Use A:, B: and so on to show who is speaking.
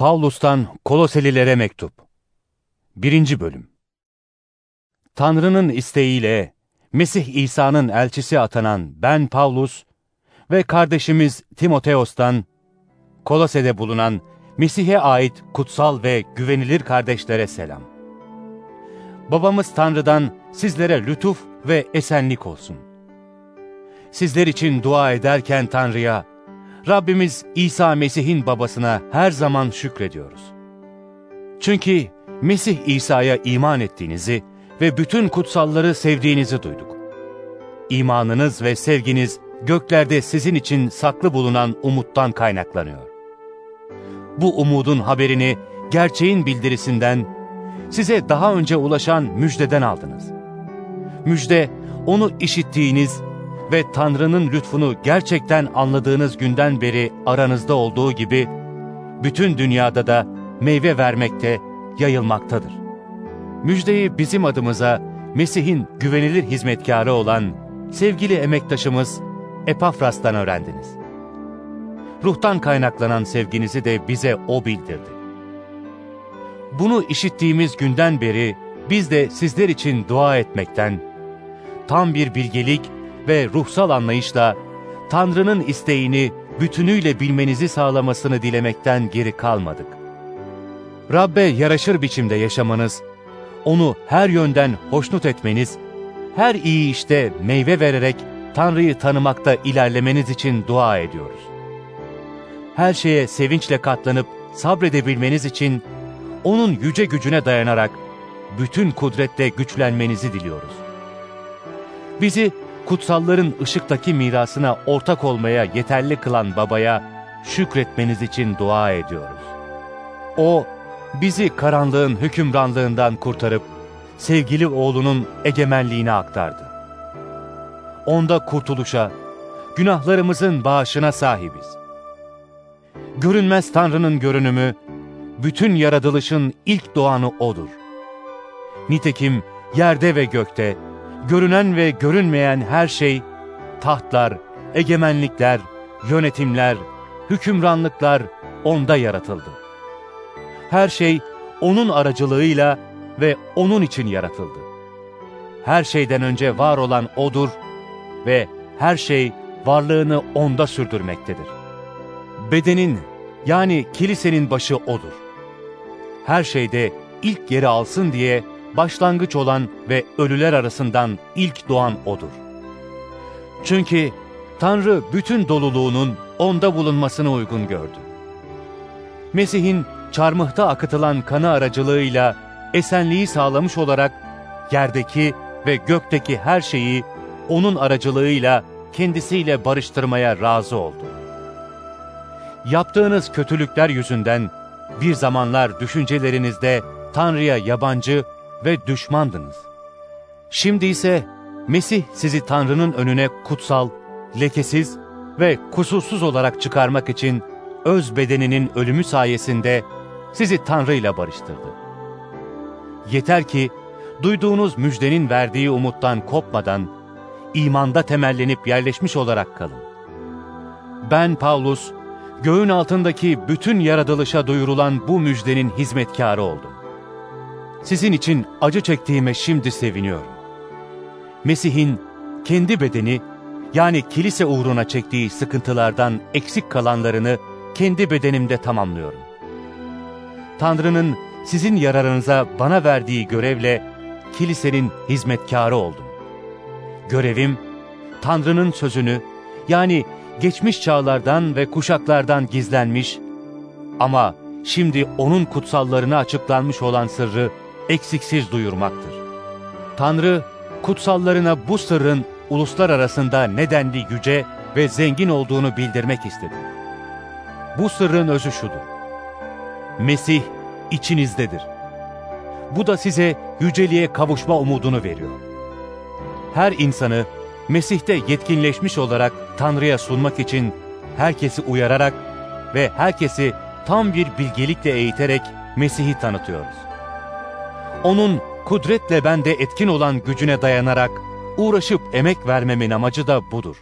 A: Pavlus'tan Koloselilere Mektup 1. Bölüm Tanrı'nın isteğiyle Mesih İsa'nın elçisi atanan ben Pavlus ve kardeşimiz Timoteos'tan Kolose'de bulunan Mesih'e ait kutsal ve güvenilir kardeşlere selam. Babamız Tanrı'dan sizlere lütuf ve esenlik olsun. Sizler için dua ederken Tanrı'ya Rabbimiz İsa Mesih'in babasına her zaman şükrediyoruz. Çünkü Mesih İsa'ya iman ettiğinizi ve bütün kutsalları sevdiğinizi duyduk. İmanınız ve sevginiz göklerde sizin için saklı bulunan umuttan kaynaklanıyor. Bu umudun haberini gerçeğin bildirisinden, size daha önce ulaşan müjdeden aldınız. Müjde, onu işittiğiniz ve Tanrı'nın lütfunu gerçekten anladığınız günden beri aranızda olduğu gibi, bütün dünyada da meyve vermekte, yayılmaktadır. Müjdeyi bizim adımıza Mesih'in güvenilir hizmetkarı olan sevgili emektaşımız Epafras'tan öğrendiniz. Ruhtan kaynaklanan sevginizi de bize O bildirdi. Bunu işittiğimiz günden beri biz de sizler için dua etmekten, tam bir bilgelik ve ruhsal anlayışla Tanrı'nın isteğini bütünüyle bilmenizi sağlamasını dilemekten geri kalmadık. Rabbe yaraşır biçimde yaşamanız, onu her yönden hoşnut etmeniz, her iyi işte meyve vererek Tanrı'yı tanımakta ilerlemeniz için dua ediyoruz. Her şeye sevinçle katlanıp sabredebilmeniz için O'nun yüce gücüne dayanarak bütün kudretle güçlenmenizi diliyoruz. Bizi kutsalların ışıktaki mirasına ortak olmaya yeterli kılan babaya şükretmeniz için dua ediyoruz. O, bizi karanlığın hükümranlığından kurtarıp, sevgili oğlunun egemenliğine aktardı. Onda kurtuluşa, günahlarımızın bağışına sahibiz. Görünmez Tanrı'nın görünümü, bütün yaratılışın ilk doğanı O'dur. Nitekim yerde ve gökte, görünen ve görünmeyen her şey, tahtlar, egemenlikler, yönetimler, hükümranlıklar O'nda yaratıldı. Her şey O'nun aracılığıyla ve O'nun için yaratıldı. Her şeyden önce var olan O'dur ve her şey varlığını O'nda sürdürmektedir. Bedenin yani kilisenin başı O'dur. Her şeyde ilk yeri alsın diye başlangıç olan ve ölüler arasından ilk doğan O'dur. Çünkü Tanrı bütün doluluğunun O'nda bulunmasını uygun gördü. Mesih'in çarmıhta akıtılan kanı aracılığıyla esenliği sağlamış olarak yerdeki ve gökteki her şeyi O'nun aracılığıyla kendisiyle barıştırmaya razı oldu. Yaptığınız kötülükler yüzünden bir zamanlar düşüncelerinizde Tanrı'ya yabancı ve düşmandınız. Şimdi ise Mesih sizi Tanrı'nın önüne kutsal, lekesiz ve kusursuz olarak çıkarmak için öz bedeninin ölümü sayesinde sizi Tanrı ile barıştırdı. Yeter ki duyduğunuz müjdenin verdiği umuttan kopmadan, imanda temellenip yerleşmiş olarak kalın. Ben Paulus, göğün altındaki bütün yaratılışa duyurulan bu müjdenin hizmetkarı oldum. Sizin için acı çektiğime şimdi seviniyorum. Mesih'in kendi bedeni, yani kilise uğruna çektiği sıkıntılardan eksik kalanlarını kendi bedenimde tamamlıyorum. Tanrı'nın sizin yararınıza bana verdiği görevle kilisenin hizmetkarı oldum. Görevim, Tanrı'nın sözünü, yani geçmiş çağlardan ve kuşaklardan gizlenmiş ama şimdi O'nun kutsallarına açıklanmış olan sırrı eksiksiz duyurmaktır. Tanrı, kutsallarına bu sırrın uluslar arasında nedenli yüce ve zengin olduğunu bildirmek istedi. Bu sırrın özü şudur. Mesih içinizdedir. Bu da size yüceliğe kavuşma umudunu veriyor. Her insanı Mesih'te yetkinleşmiş olarak Tanrı'ya sunmak için herkesi uyararak ve herkesi tam bir bilgelikle eğiterek Mesih'i tanıtıyoruz. Onun kudretle bende etkin olan gücüne dayanarak uğraşıp emek vermemin amacı da budur.